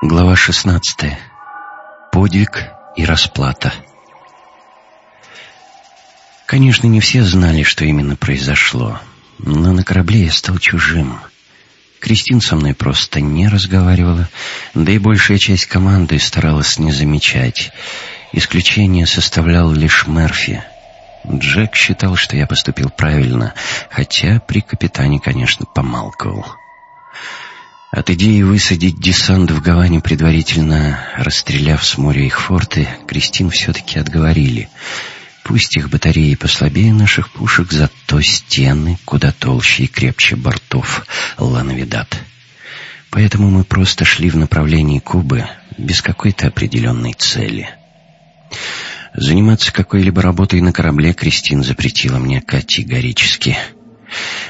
Глава 16. Подвиг и расплата. Конечно, не все знали, что именно произошло, но на корабле я стал чужим. Кристин со мной просто не разговаривала, да и большая часть команды старалась не замечать. Исключение составлял лишь Мерфи. Джек считал, что я поступил правильно, хотя при капитане, конечно, помалкивал. От идеи высадить десант в Гаване, предварительно расстреляв с моря их форты, Кристин все-таки отговорили. Пусть их батареи послабее наших пушек, зато стены куда толще и крепче бортов Лановидат. Поэтому мы просто шли в направлении Кубы без какой-то определенной цели. Заниматься какой-либо работой на корабле Кристин запретила мне категорически —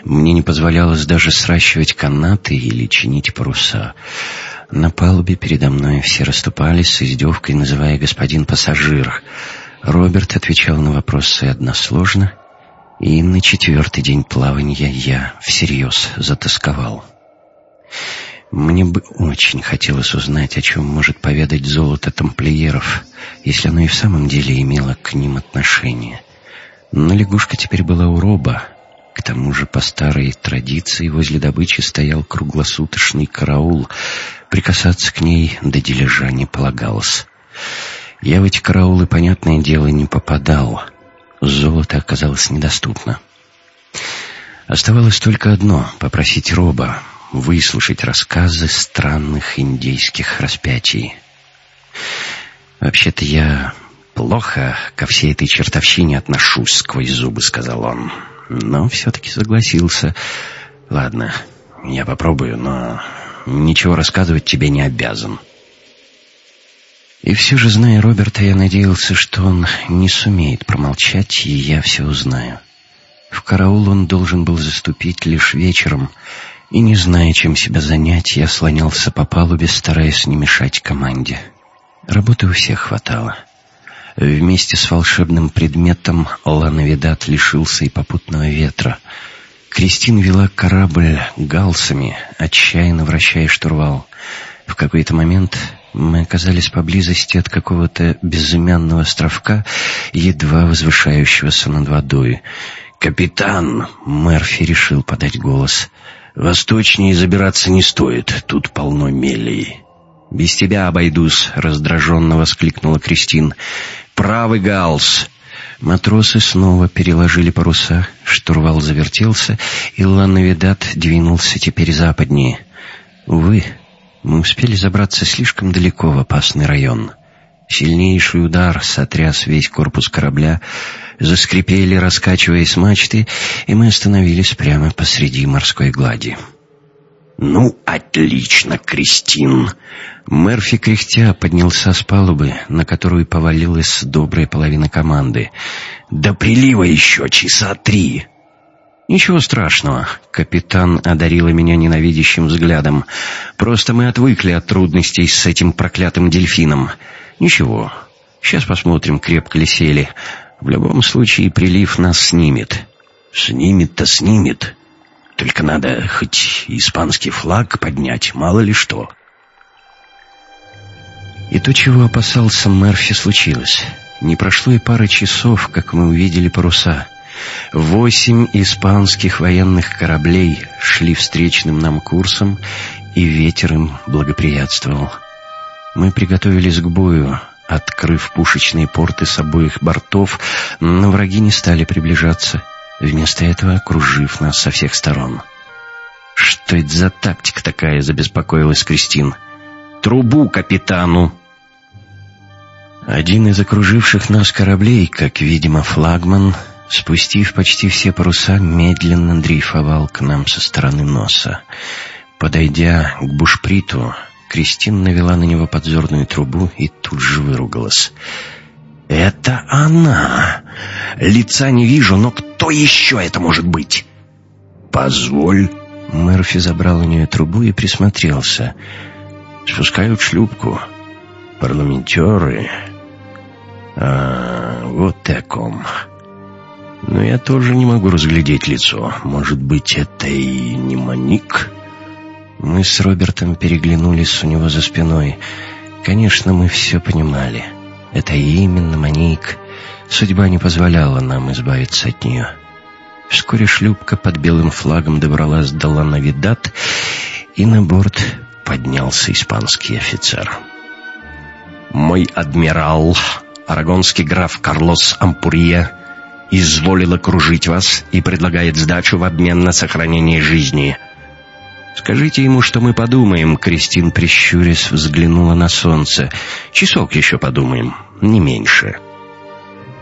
мне не позволялось даже сращивать канаты или чинить паруса. На палубе передо мной все расступались с издевкой, называя «господин пассажир». Роберт отвечал на вопросы односложно, и на четвертый день плавания я всерьез затасковал. Мне бы очень хотелось узнать, о чем может поведать золото тамплиеров, если оно и в самом деле имело к ним отношение. Но лягушка теперь была у Роба, к тому же по старой традиции возле добычи стоял круглосуточный караул. Прикасаться к ней до дележа не полагалось. Я в эти караулы, понятное дело, не попадал. Золото оказалось недоступно. Оставалось только одно — попросить Роба выслушать рассказы странных индейских распятий. «Вообще-то я плохо ко всей этой чертовщине отношусь сквозь зубы», — сказал он но все-таки согласился. «Ладно, я попробую, но ничего рассказывать тебе не обязан». И все же, зная Роберта, я надеялся, что он не сумеет промолчать, и я все узнаю. В караул он должен был заступить лишь вечером, и, не зная, чем себя занять, я слонялся по палубе, стараясь не мешать команде. Работы у всех хватало. Вместе с волшебным предметом Лановидат лишился и попутного ветра. Кристин вела корабль галсами, отчаянно вращая штурвал. В какой-то момент мы оказались поблизости от какого-то безымянного островка, едва возвышающегося над водой. «Капитан!» — Мерфи решил подать голос. «Восточнее забираться не стоит, тут полно мелей». «Без тебя обойдусь», — раздраженно воскликнула Кристин. «Правый галс!» Матросы снова переложили паруса, штурвал завертелся, и Лановидат двинулся теперь западнее. Увы, мы успели забраться слишком далеко в опасный район. Сильнейший удар сотряс весь корпус корабля, заскрипели, раскачиваясь мачты, и мы остановились прямо посреди морской глади. «Ну, отлично, Кристин!» Мерфи кряхтя поднялся с палубы, на которую повалилась добрая половина команды. «До прилива еще часа три!» «Ничего страшного», — капитан одарила меня ненавидящим взглядом. «Просто мы отвыкли от трудностей с этим проклятым дельфином. Ничего, сейчас посмотрим, крепко ли сели. В любом случае прилив нас снимет». «Снимет-то снимет. Только надо хоть испанский флаг поднять, мало ли что». И то, чего опасался Мерфи, случилось. Не прошло и пары часов, как мы увидели паруса. Восемь испанских военных кораблей шли встречным нам курсом, и ветер им благоприятствовал. Мы приготовились к бою, открыв пушечные порты с обоих бортов, но враги не стали приближаться, вместо этого окружив нас со всех сторон. «Что это за тактика такая?» — забеспокоилась Кристин. «Трубу капитану!» Один из окруживших нас кораблей, как, видимо, флагман, спустив почти все паруса, медленно дрейфовал к нам со стороны носа. Подойдя к бушприту, Кристин навела на него подзорную трубу и тут же выругалась. «Это она! Лица не вижу, но кто еще это может быть?» «Позволь!» Мерфи забрал у нее трубу и присмотрелся. «Спускают шлюпку. Парламентеры, «А, вот ты о ком. Но я тоже не могу разглядеть лицо. Может быть, это и не Моник?» Мы с Робертом переглянулись у него за спиной. Конечно, мы все понимали. Это именно Моник. Судьба не позволяла нам избавиться от нее. Вскоре шлюпка под белым флагом добралась до Лановидат, и на борт поднялся испанский офицер. «Мой адмирал, арагонский граф Карлос Ампурия, изволил окружить вас и предлагает сдачу в обмен на сохранение жизни. Скажите ему, что мы подумаем, Кристин, прищурясь, взглянула на солнце. Часок еще подумаем, не меньше.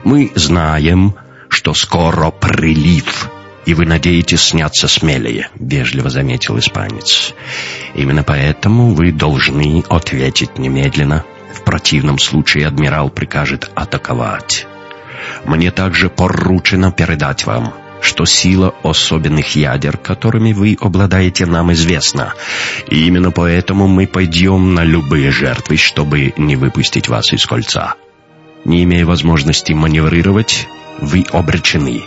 Мы знаем, что скоро прилив, и вы надеетесь сняться смелее, вежливо заметил испанец. Именно поэтому вы должны ответить немедленно. В противном случае адмирал прикажет атаковать. Мне также поручено передать вам, что сила особенных ядер, которыми вы обладаете, нам известна. И именно поэтому мы пойдем на любые жертвы, чтобы не выпустить вас из кольца. Не имея возможности маневрировать, вы обречены.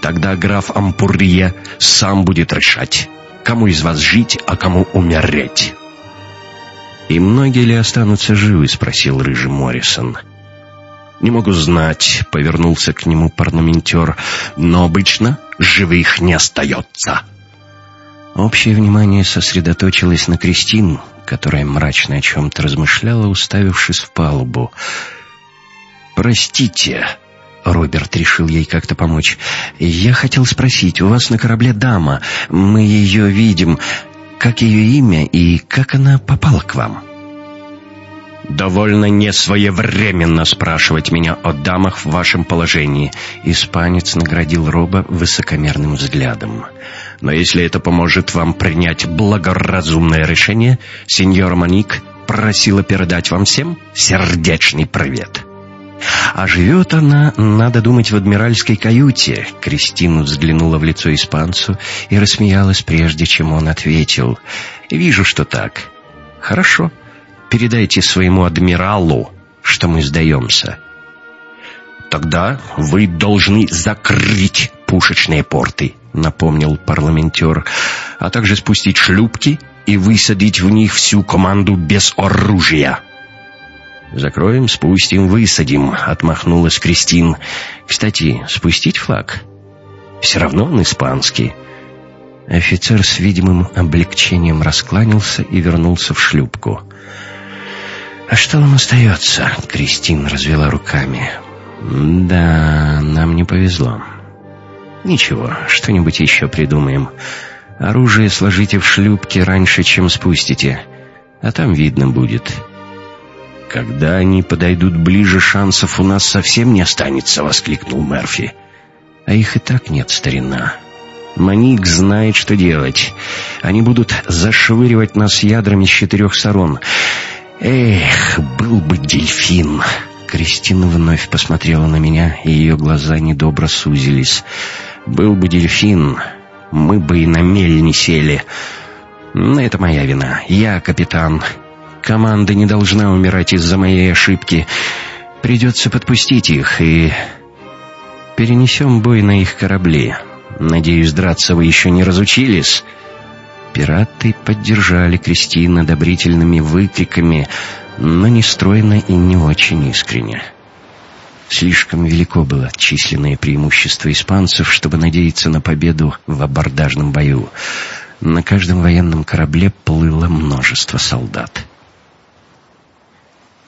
Тогда граф Ампурия сам будет решать, кому из вас жить, а кому умереть. «И многие ли останутся живы?» — спросил рыжий Моррисон. «Не могу знать», — повернулся к нему парламентер, «но обычно живых не остается». Общее внимание сосредоточилось на Кристин, которая мрачно о чем-то размышляла, уставившись в палубу. «Простите», — Роберт решил ей как-то помочь, «я хотел спросить, у вас на корабле дама, мы ее видим, как ее имя и как она попала к вам?» «Довольно несвоевременно спрашивать меня о дамах в вашем положении», Испанец наградил Роба высокомерным взглядом. «Но если это поможет вам принять благоразумное решение, сеньор Маник просила передать вам всем сердечный привет». «А живет она, надо думать, в адмиральской каюте». Кристина взглянула в лицо испанцу и рассмеялась, прежде чем он ответил. «Вижу, что так. Хорошо». Передайте своему адмиралу, что мы сдаемся. Тогда вы должны закрыть пушечные порты, напомнил парламентер, а также спустить шлюпки и высадить в них всю команду без оружия. «Закроем, спустим, высадим», — отмахнулась Кристин. «Кстати, спустить флаг? Все равно он испанский». Офицер с видимым облегчением раскланялся и вернулся в шлюпку. «А что нам остается?» — Кристин развела руками. «Да, нам не повезло. Ничего, что-нибудь еще придумаем. Оружие сложите в шлюпке раньше, чем спустите, а там видно будет». «Когда они подойдут ближе, шансов у нас совсем не останется», — воскликнул Мерфи. «А их и так нет, старина». Маник знает, что делать. Они будут зашвыривать нас ядрами с четырех сторон. «Эх, был бы дельфин!» Кристина вновь посмотрела на меня, и ее глаза недобро сузились. «Был бы дельфин, мы бы и на мель не сели. Но это моя вина. Я капитан. Команда не должна умирать из-за моей ошибки. Придется подпустить их и... Перенесем бой на их корабли. Надеюсь, драться вы еще не разучились?» Пираты поддержали Кристину одобрительными выкриками, но не стройно и не очень искренне. Слишком велико было численное преимущество испанцев, чтобы надеяться на победу в абордажном бою. На каждом военном корабле плыло множество солдат.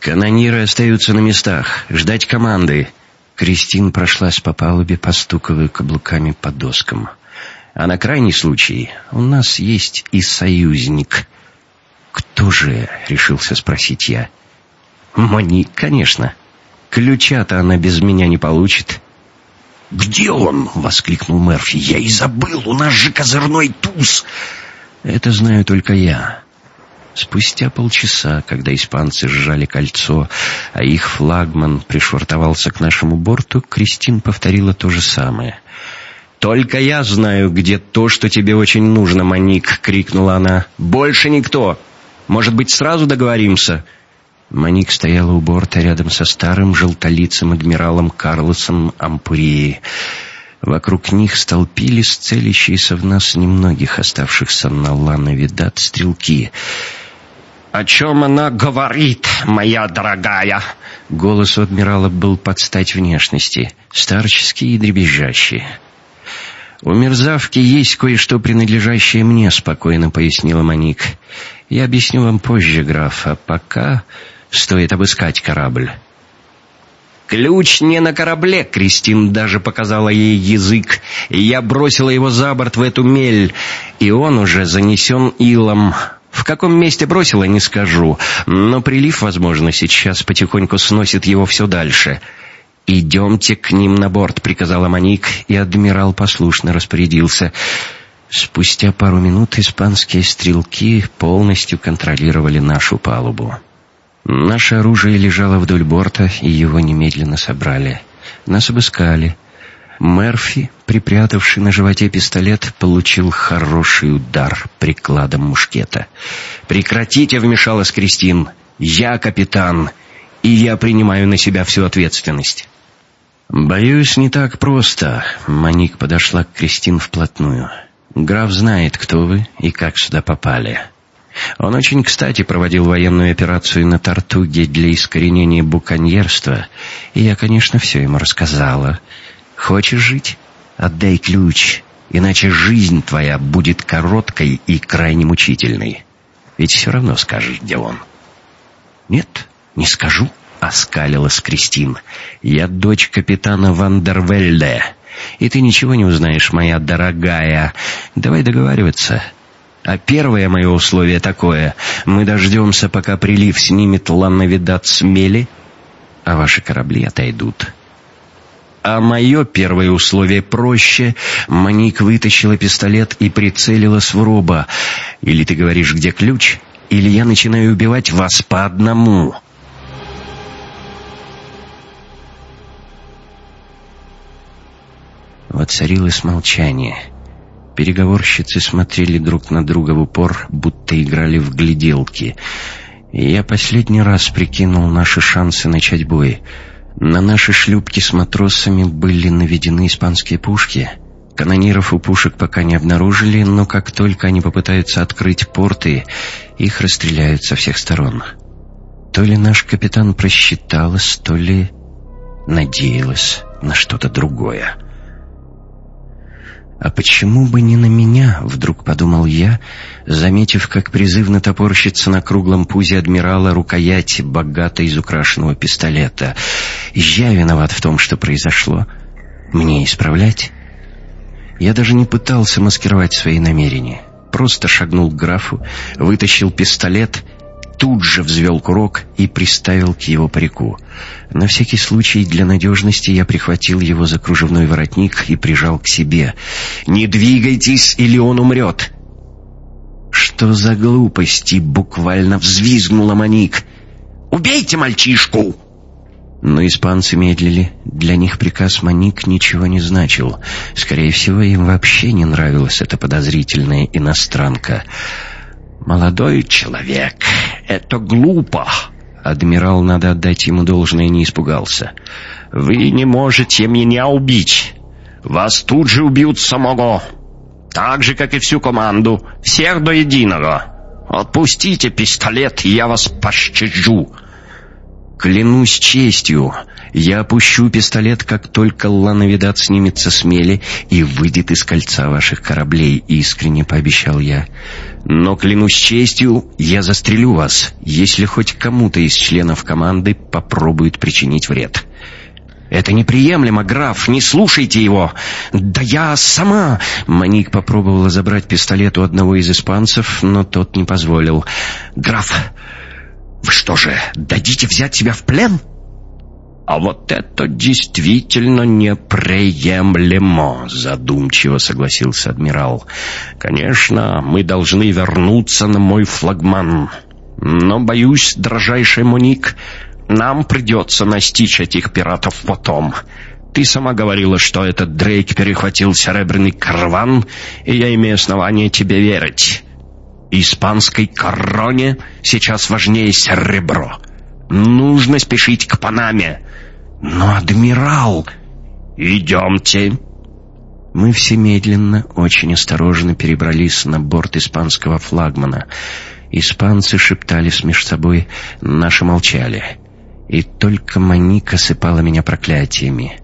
«Канониры остаются на местах. Ждать команды!» Кристин прошлась по палубе, постуковая каблуками по доскам. А на крайний случай у нас есть и союзник. Кто же, решился спросить я. Моник, конечно. Ключа-то она без меня не получит. «Где он?» — воскликнул Мерфи. «Я и забыл, у нас же козырной туз!» «Это знаю только я». Спустя полчаса, когда испанцы сжали кольцо, а их флагман пришвартовался к нашему борту, Кристин повторила то же самое — «Только я знаю, где то, что тебе очень нужно, Маник!» — крикнула она. «Больше никто! Может быть, сразу договоримся?» Маник стояла у борта рядом со старым желтолицым адмиралом Карлосом Ампурии. Вокруг них столпились целящиеся в нас немногих оставшихся на Лановидат стрелки. «О чем она говорит, моя дорогая?» Голос у адмирала был под стать внешности, старческий и дребезжащий. «У мерзавки есть кое-что, принадлежащее мне», — спокойно пояснила Моник. «Я объясню вам позже, граф, а пока стоит обыскать корабль». «Ключ не на корабле!» — Кристин даже показала ей язык. Я бросила его за борт в эту мель, и он уже занесен илом. В каком месте бросила, не скажу, но прилив, возможно, сейчас потихоньку сносит его все дальше. «Идемте к ним на борт», — приказала Моник, и адмирал послушно распорядился. Спустя пару минут испанские стрелки полностью контролировали нашу палубу. Наше оружие лежало вдоль борта, и его немедленно собрали. Нас обыскали. Мерфи, припрятавший на животе пистолет, получил хороший удар прикладом мушкета. «Прекратите!» — вмешалась Кристин. «Я капитан, и я принимаю на себя всю ответственность». «Боюсь, не так просто», — Маник подошла к Кристин вплотную. «Граф знает, кто вы и как сюда попали». Он очень кстати проводил военную операцию на Тартуге для искоренения буконьерства, и я, конечно, все ему рассказала. Хочешь жить? Отдай ключ, иначе жизнь твоя будет короткой и крайне мучительной. Ведь все равно скажешь, где он. Нет, не скажу, оскалилась Кристин. Я дочь капитана Вандервельде, и ты ничего не узнаешь, моя дорогая. Давай договариваться. А первое мое условие такое. Мы дождемся, пока прилив снимет лановидат с мели, а ваши корабли отойдут. А мое первое условие проще. Маник вытащила пистолет и прицелилась в роба. Или ты говоришь, где ключ, или я начинаю убивать вас по одному. Воцарилось молчание. Переговорщицы смотрели друг на друга в упор, будто играли в гляделки. Я последний раз прикинул наши шансы начать бой. На наши шлюпки с матросами были наведены испанские пушки. Канониров у пушек пока не обнаружили, но как только они попытаются открыть порты, их расстреляют со всех сторон. То ли наш капитан просчиталась, то ли надеялась на что-то другое. «А почему бы не на меня?» — вдруг подумал я, заметив, как призывно топорщится на круглом пузе адмирала рукоять богато изукрашенного пистолета. «Я виноват в том, что произошло. Мне исправлять?» Я даже не пытался маскировать свои намерения. Просто шагнул к графу, вытащил пистолет тут же взвел курок и приставил к его парику. На всякий случай для надежности я прихватил его за кружевной воротник и прижал к себе. «Не двигайтесь, или он умрет!» «Что за глупости?» — буквально взвизгнула Моник. «Убейте мальчишку!» Но испанцы медлили. Для них приказ Моник ничего не значил. Скорее всего, им вообще не нравилась эта подозрительная иностранка. «Молодой человек, это глупо!» Адмирал, надо отдать ему должное, не испугался. «Вы не можете меня убить. Вас тут же убьют самого. Так же, как и всю команду. Всех до единого. Отпустите пистолет, и я вас пощажу». «Клянусь честью, я опущу пистолет, как только Лановидат снимется с мели и выйдет из кольца ваших кораблей», — искренне пообещал я. «Но, клянусь честью, я застрелю вас, если хоть кому-то из членов команды попробует причинить вред». «Это неприемлемо, граф, не слушайте его!» «Да я сама...» Маник попробовала забрать пистолет у одного из испанцев, но тот не позволил. «Граф, вы что же, дадите взять себя в плен? А вот это действительно неприемлемо, задумчиво согласился адмирал. Конечно, мы должны вернуться на мой флагман. Но, боюсь, дрожайший Моник, нам придется настичь этих пиратов потом. Ты сама говорила, что этот Дрейк перехватил серебряный караван, и я имею основание тебе верить испанской короне сейчас важнее серебро. Нужно спешить к Панаме. Но, адмирал... Идемте. Мы все медленно, очень осторожно перебрались на борт испанского флагмана. Испанцы шептались между собой, наши молчали. И только Моника сыпала меня проклятиями.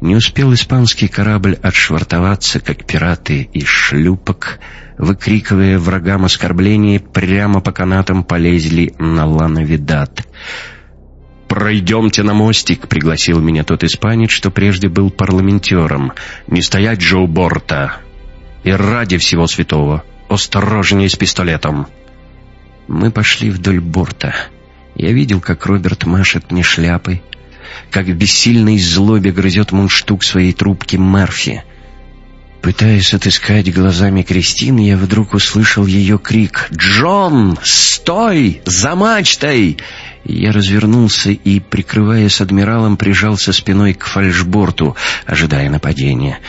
Не успел испанский корабль отшвартоваться, как пираты из шлюпок, выкрикивая врагам оскорбления, прямо по канатам полезли на Лановидат. «Пройдемте на мостик», — пригласил меня тот испанец, что прежде был парламентером. «Не стоять же у борта! И ради всего святого, осторожнее с пистолетом!» Мы пошли вдоль борта. Я видел, как Роберт машет мне шляпой, как в бессильной злобе грызет мундштук своей трубки Мерфи. Пытаясь отыскать глазами Кристины, я вдруг услышал ее крик «Джон, стой! За мачтой!» Я развернулся и, прикрываясь адмиралом, прижался спиной к фальшборту, ожидая нападения.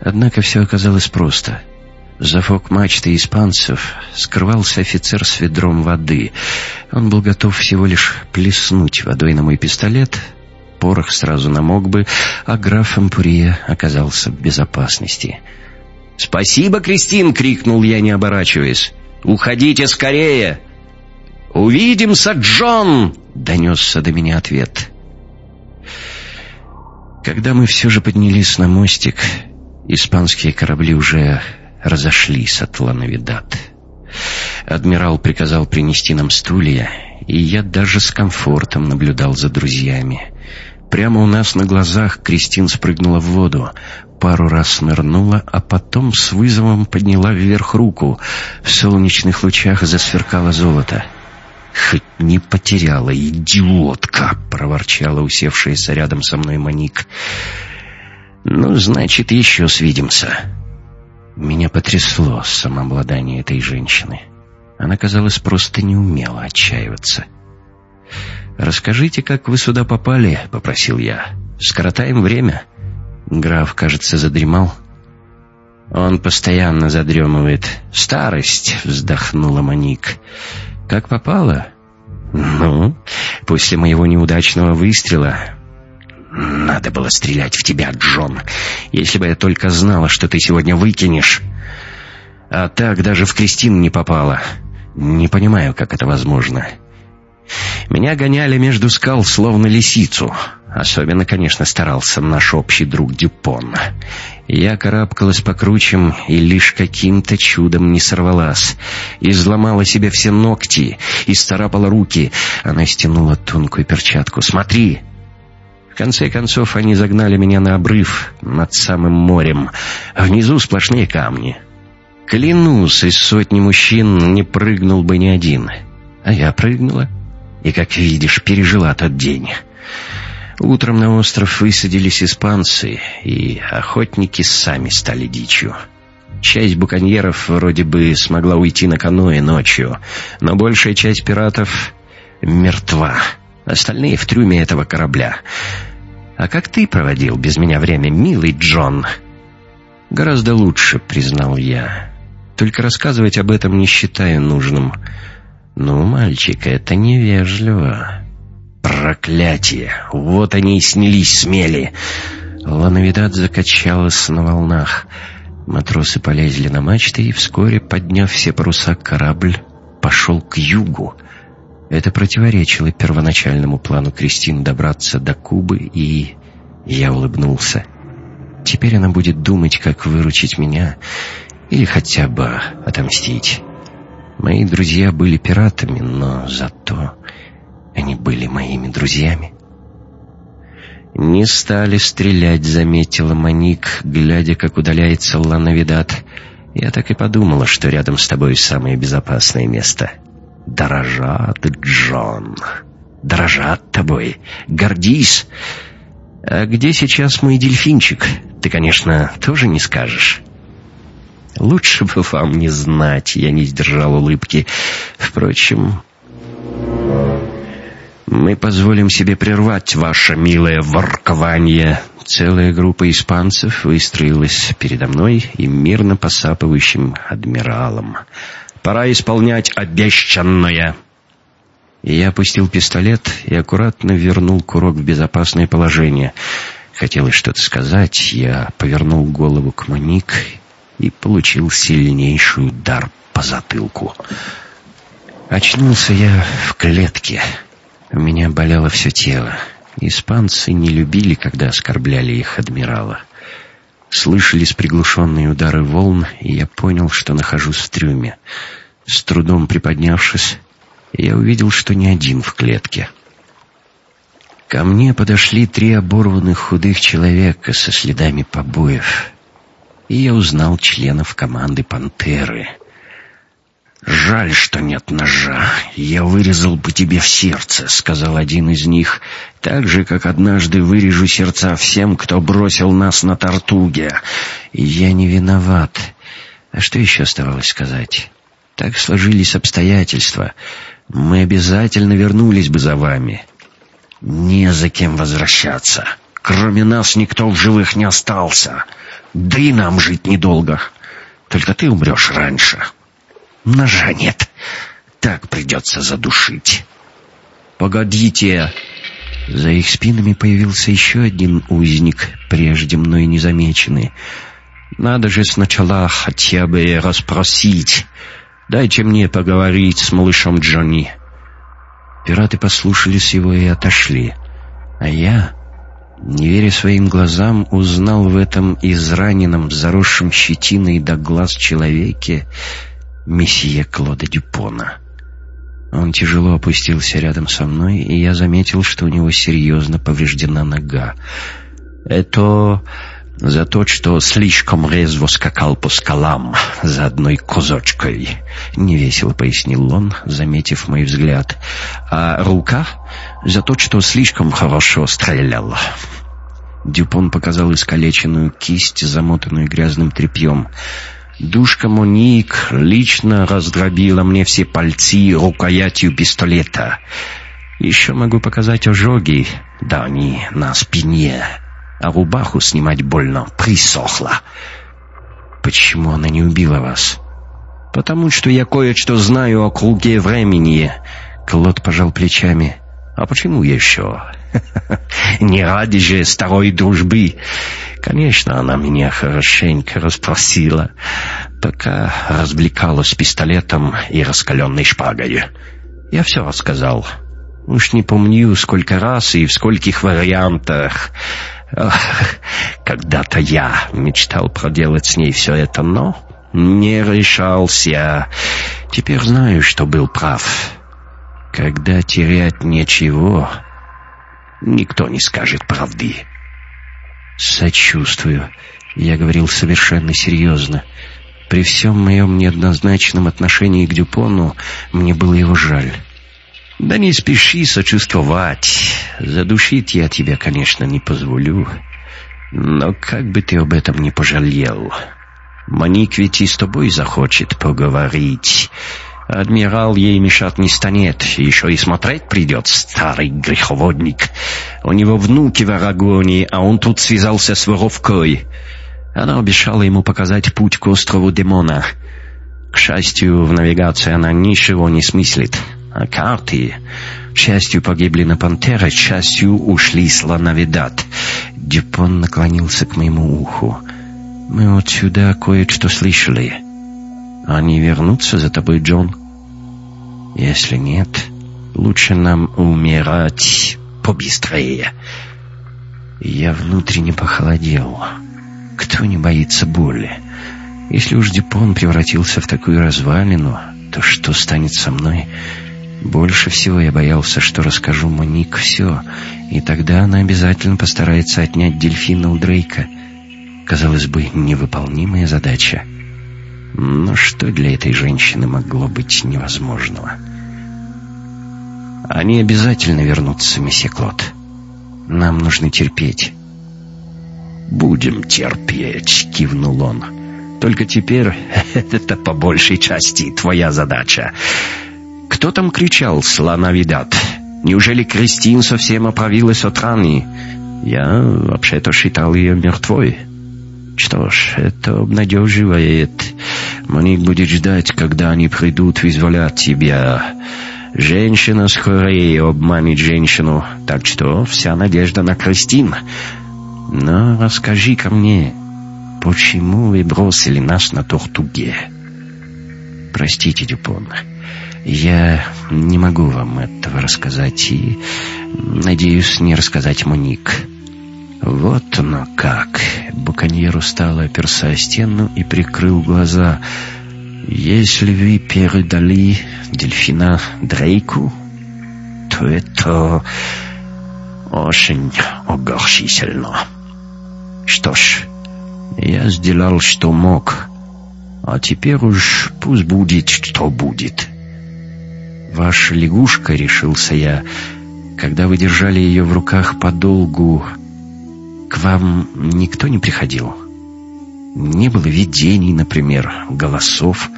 Однако все оказалось просто. За фок мачты испанцев скрывался офицер с ведром воды. Он был готов всего лишь плеснуть водой на мой пистолет. Порох сразу намок бы, а граф Ампурия оказался в безопасности. «Спасибо, Кристин!» — крикнул я, не оборачиваясь. «Уходите скорее!» «Увидимся, Джон!» — донесся до меня ответ. Когда мы все же поднялись на мостик, испанские корабли уже разошлись от Лановидат. Адмирал приказал принести нам стулья, и я даже с комфортом наблюдал за друзьями. Прямо у нас на глазах Кристин спрыгнула в воду, пару раз нырнула, а потом с вызовом подняла вверх руку. В солнечных лучах засверкало золото — «Хоть не потеряла, идиотка!» — проворчала усевшаяся рядом со мной Моник. «Ну, значит, еще свидимся». Меня потрясло самообладание этой женщины. Она, казалось, просто не умела отчаиваться. «Расскажите, как вы сюда попали?» — попросил я. «Скоротаем время». Граф, кажется, задремал. «Он постоянно задремывает. Старость!» — вздохнула Моник. «Как попало?» «Ну, после моего неудачного выстрела...» «Надо было стрелять в тебя, Джон, если бы я только знала, что ты сегодня выкинешь. А так даже в Кристин не попала. Не понимаю, как это возможно. Меня гоняли между скал, словно лисицу. Особенно, конечно, старался наш общий друг Дюпон. Я карабкалась по кручам и лишь каким-то чудом не сорвалась. Изломала себе все ногти, и старапала руки. Она стянула тонкую перчатку. «Смотри!» В конце концов, они загнали меня на обрыв над самым морем. Внизу сплошные камни. Клянусь, из сотни мужчин не прыгнул бы ни один. А я прыгнула и, как видишь, пережила тот день. Утром на остров высадились испанцы, и охотники сами стали дичью. Часть буконьеров вроде бы смогла уйти на каноэ ночью, но большая часть пиратов мертва. Остальные в трюме этого корабля. А как ты проводил без меня время, милый Джон? Гораздо лучше, признал я. Только рассказывать об этом не считаю нужным. «Ну, мальчик, это невежливо». «Проклятие! Вот они и снялись смели!» Лановидат закачалась на волнах. Матросы полезли на мачты, и вскоре, подняв все паруса, корабль пошел к югу. Это противоречило первоначальному плану Кристин добраться до Кубы, и я улыбнулся. Теперь она будет думать, как выручить меня или хотя бы отомстить. Мои друзья были пиратами, но зато они были моими друзьями. «Не стали стрелять», — заметила Моник, глядя, как удаляется Лановидат. «Я так и подумала, что рядом с тобой самое безопасное место. Дорожат, Джон, дорожат тобой. Гордись. А где сейчас мой дельфинчик? Ты, конечно, тоже не скажешь». Лучше бы вам не знать, я не сдержал улыбки. Впрочем, мы позволим себе прервать ваше милое воркование. Целая группа испанцев выстроилась передо мной и мирно посапывающим адмиралом. Пора исполнять обещанное. Я опустил пистолет и аккуратно вернул курок в безопасное положение — Хотелось что-то сказать, я повернул голову к Моник и получил сильнейший удар по затылку. Очнулся я в клетке. У меня болело все тело. Испанцы не любили, когда оскорбляли их адмирала. Слышались приглушенные удары волн, и я понял, что нахожусь в трюме. С трудом приподнявшись, я увидел, что не один в клетке. Ко мне подошли три оборванных худых человека со следами побоев, и я узнал членов команды «Пантеры». «Жаль, что нет ножа. Я вырезал бы тебе в сердце», — сказал один из них, «так же, как однажды вырежу сердца всем, кто бросил нас на тортуге. Я не виноват. А что еще оставалось сказать? Так сложились обстоятельства. Мы обязательно вернулись бы за вами». «Не за кем возвращаться. Кроме нас никто в живых не остался. Да и нам жить недолго. Только ты умрешь раньше». Ножа нет. Так придется задушить. Погодите. За их спинами появился еще один узник, прежде мной незамеченный. Надо же сначала хотя бы расспросить. Дайте мне поговорить с малышом Джонни. Пираты послушались его и отошли. А я, не веря своим глазам, узнал в этом израненном, заросшем щетиной до глаз человеке месье Клода Дюпона. Он тяжело опустился рядом со мной, и я заметил, что у него серьезно повреждена нога. Это за то, что слишком резво скакал по скалам за одной козочкой, — невесело пояснил он, заметив мой взгляд. А рука за то, что слишком хорошо стрелял. Дюпон показал искалеченную кисть, замотанную грязным тряпьем. Душка Моник лично раздробила мне все пальцы рукоятью пистолета. Еще могу показать ожоги, да они на спине, а рубаху снимать больно присохла. Почему она не убила вас? Потому что я кое-что знаю о круге времени. Клод пожал плечами. А почему еще? Не ради же старой дружбы. Конечно, она меня хорошенько расспросила, пока развлекалась пистолетом и раскаленной шпагой. Я все рассказал. Уж не помню, сколько раз и в скольких вариантах. Когда-то я мечтал проделать с ней все это, но не решался. Теперь знаю, что был прав. Когда терять нечего, никто не скажет правды. «Сочувствую», — я говорил совершенно серьезно. При всем моем неоднозначном отношении к Дюпону мне было его жаль. «Да не спеши сочувствовать. Задушить я тебя, конечно, не позволю. Но как бы ты об этом не пожалел. Моник ведь и с тобой захочет поговорить». Адмирал ей мешать не станет, еще и смотреть придет, старый греховодник. У него внуки в Арагоне, а он тут связался с воровкой. Она обещала ему показать путь к острову Демона. К счастью, в навигации она ничего не смыслит. А карты... Частью погибли на Пантера, частью ушли слоновидат. Дюпон наклонился к моему уху. «Мы отсюда кое-что слышали». Они вернутся за тобой, Джон? Если нет, лучше нам умирать побыстрее. Я внутренне похолодел. Кто не боится боли? Если уж Дюпон превратился в такую развалину, то что станет со мной? Больше всего я боялся, что расскажу Моник все, и тогда она обязательно постарается отнять дельфина у Дрейка. Казалось бы, невыполнимая задача — но что для этой женщины могло быть невозможного? Они обязательно вернутся, месье Клод. Нам нужно терпеть. «Будем терпеть», — кивнул он. «Только теперь это по большей части твоя задача. Кто там кричал, слона видат? Неужели Кристин совсем оправилась от раны? Я вообще-то считал ее мертвой». Что ж, это обнадеживает. Моник будет ждать, когда они придут вызволять тебя. Женщина скорее обманет женщину, так что вся надежда на Кристин. Но расскажи-ка мне, почему вы бросили нас на Тортуге? Простите, Дюпон, я не могу вам этого рассказать и, надеюсь, не рассказать Моник. Вот оно как. Буконьер устало оперся о стену и прикрыл глаза. Если вы передали дельфина Дрейку, то это очень огорчительно. Что ж, я сделал, что мог, а теперь уж пусть будет, что будет. Ваша лягушка, решился я, когда вы держали ее в руках подолгу, к вам никто не приходил? Не было видений, например, голосов.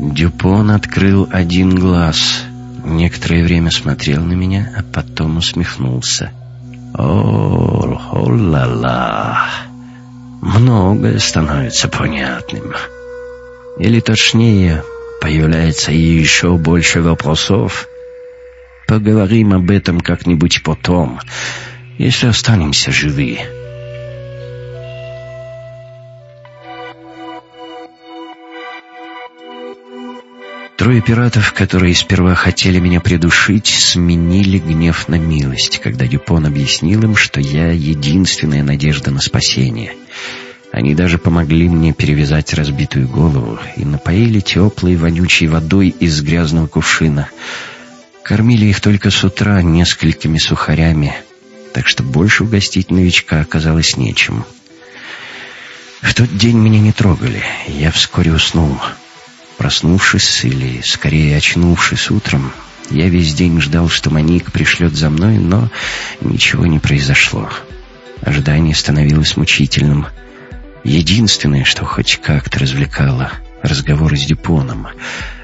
Дюпон открыл один глаз, некоторое время смотрел на меня, а потом усмехнулся. «О, о-ла-ла! Многое становится понятным. Или точнее, появляется еще больше вопросов. Поговорим об этом как-нибудь потом, если останемся живы». Трое пиратов, которые сперва хотели меня придушить, сменили гнев на милость, когда Дюпон объяснил им, что я единственная надежда на спасение. Они даже помогли мне перевязать разбитую голову и напоили теплой вонючей водой из грязного кувшина. Кормили их только с утра несколькими сухарями, так что больше угостить новичка оказалось нечем. В тот день меня не трогали, я вскоре уснул. Проснувшись, или скорее очнувшись утром, я весь день ждал, что Моник пришлет за мной, но ничего не произошло. Ожидание становилось мучительным. Единственное, что хоть как-то развлекало — разговоры с Дюпоном.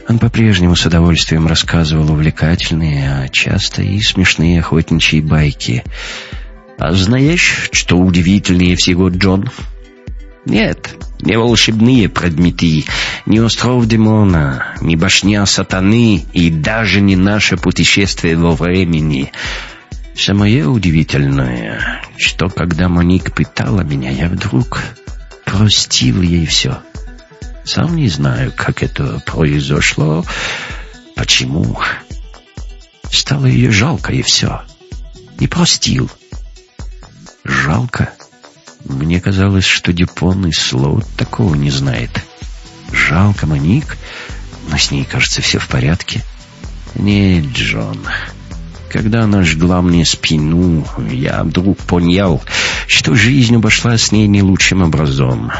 Он по-прежнему с удовольствием рассказывал увлекательные, а часто и смешные охотничьи байки. «А знаешь, что удивительнее всего, Джон?» «Нет, не волшебные предметы, не остров демона, не башня сатаны и даже не наше путешествие во времени. Самое удивительное, что когда Моник пытала меня, я вдруг простил ей все. Сам не знаю, как это произошло, почему. Стало ее жалко, и все. Не простил. Жалко? Мне казалось, что Дюпон и слова такого не знает. Жалко Моник, но с ней, кажется, все в порядке. Нет, Джон, когда она жгла мне спину, я вдруг понял, что жизнь обошла с ней не лучшим образом.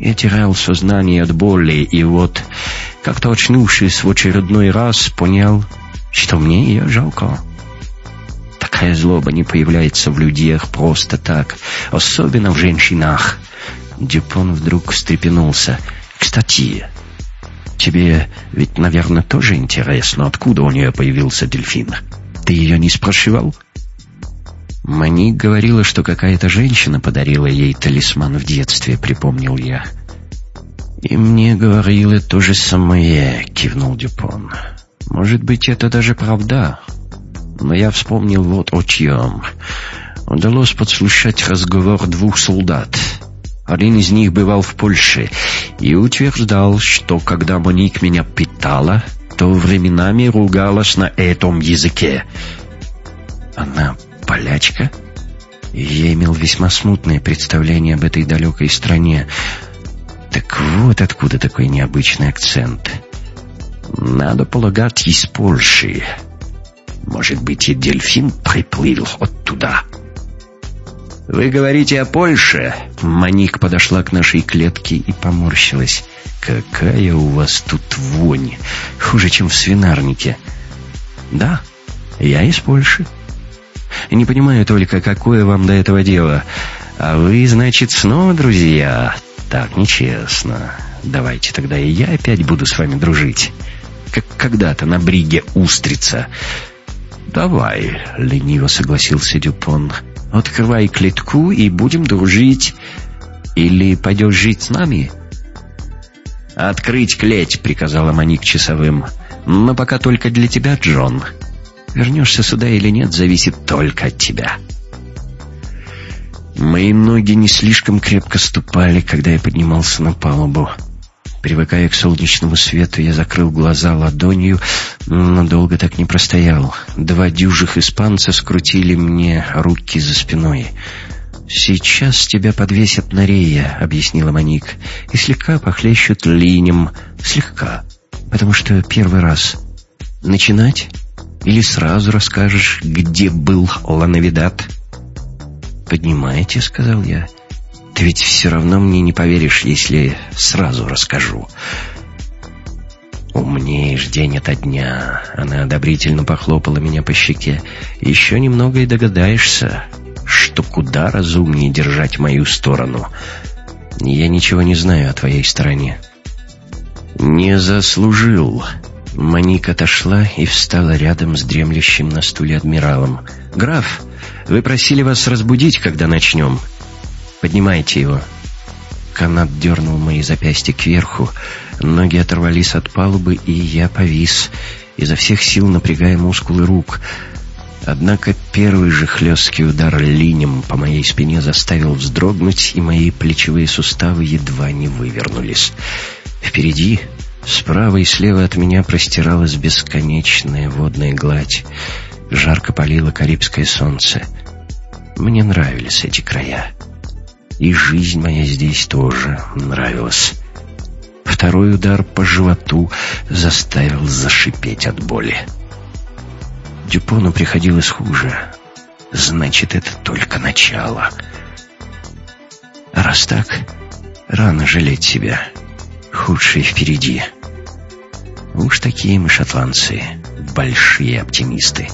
Я терял сознание от боли, и вот, как-то очнувшись в очередной раз, понял, что мне ее жалко. Такая злоба не появляется в людях просто так, особенно в женщинах. Дюпон вдруг встрепенулся. «Кстати, тебе ведь, наверное, тоже интересно, откуда у нее появился дельфин? Ты ее не спрашивал?» Маник говорила, что какая-то женщина подарила ей талисман в детстве, припомнил я. «И мне говорила то же самое», — кивнул Дюпон. «Может быть, это даже правда, но я вспомнил вот о чем. Удалось подслушать разговор двух солдат. Один из них бывал в Польше и утверждал, что когда Моник меня питала, то временами ругалась на этом языке. Она полячка? Я имел весьма смутное представление об этой далекой стране. Так вот откуда такой необычный акцент. Надо полагать, из Польши. Может быть, и дельфин приплыл оттуда. «Вы говорите о Польше?» Маник подошла к нашей клетке и поморщилась. «Какая у вас тут вонь! Хуже, чем в свинарнике!» «Да, я из Польши. Не понимаю только, какое вам до этого дело. А вы, значит, снова друзья? Так нечестно. Давайте тогда и я опять буду с вами дружить. Как когда-то на бриге устрица. «Давай», — лениво согласился Дюпон. «Открывай клетку и будем дружить. Или пойдешь жить с нами?» «Открыть клеть», — приказала Маник часовым. «Но пока только для тебя, Джон. Вернешься сюда или нет, зависит только от тебя». Мои ноги не слишком крепко ступали, когда я поднимался на палубу. Привыкая к солнечному свету, я закрыл глаза ладонью, но долго так не простоял. Два дюжих испанца скрутили мне руки за спиной. «Сейчас тебя подвесят на рея», — объяснила Моник, — «и слегка похлещут линем. Слегка, потому что первый раз. Начинать? Или сразу расскажешь, где был Лановидат?» «Поднимайте», — сказал я. Ты ведь все равно мне не поверишь, если сразу расскажу. «Умнеешь день ото дня», — она одобрительно похлопала меня по щеке. «Еще немного и догадаешься, что куда разумнее держать мою сторону. Я ничего не знаю о твоей стороне». «Не заслужил». Моник отошла и встала рядом с дремлющим на стуле адмиралом. «Граф, вы просили вас разбудить, когда начнем. Поднимайте его». Канат дернул мои запястья кверху, ноги оторвались от палубы, и я повис, изо всех сил напрягая мускулы рук. Однако первый же хлесткий удар линем по моей спине заставил вздрогнуть, и мои плечевые суставы едва не вывернулись. Впереди, справа и слева от меня простиралась бесконечная водная гладь. Жарко палило карибское солнце. Мне нравились эти края. И жизнь моя здесь тоже нравилась. Второй удар по животу заставил зашипеть от боли. Дюпону приходилось хуже. Значит, это только начало. А раз так, рано жалеть себя. Худшее впереди. Уж такие мы шотландцы, большие оптимисты.